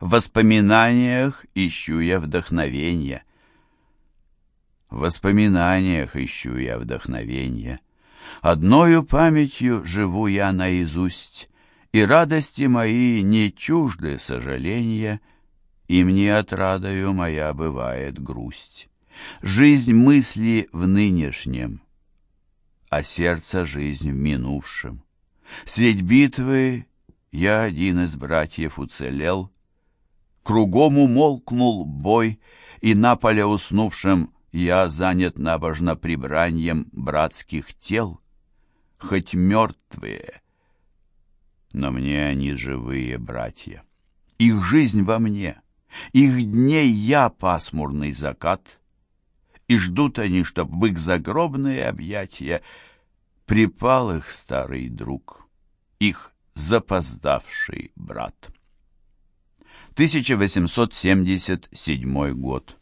В воспоминаниях ищу я вдохновенья. В воспоминаниях ищу я вдохновенья. Одною памятью живу я наизусть, И радости мои не чужды сожаления, И мне отрадою моя бывает грусть. Жизнь мысли в нынешнем, А сердце жизнь в минувшем. Средь битвы я один из братьев уцелел, Кругом умолкнул бой, И на поле уснувшем я занят набожно прибраньем братских тел, Хоть мертвые, но мне они живые братья. Их жизнь во мне, их дней я пасмурный закат, И ждут они, чтоб в их загробные объятия Припал их старый друг, их запоздавший брат. 1877 год.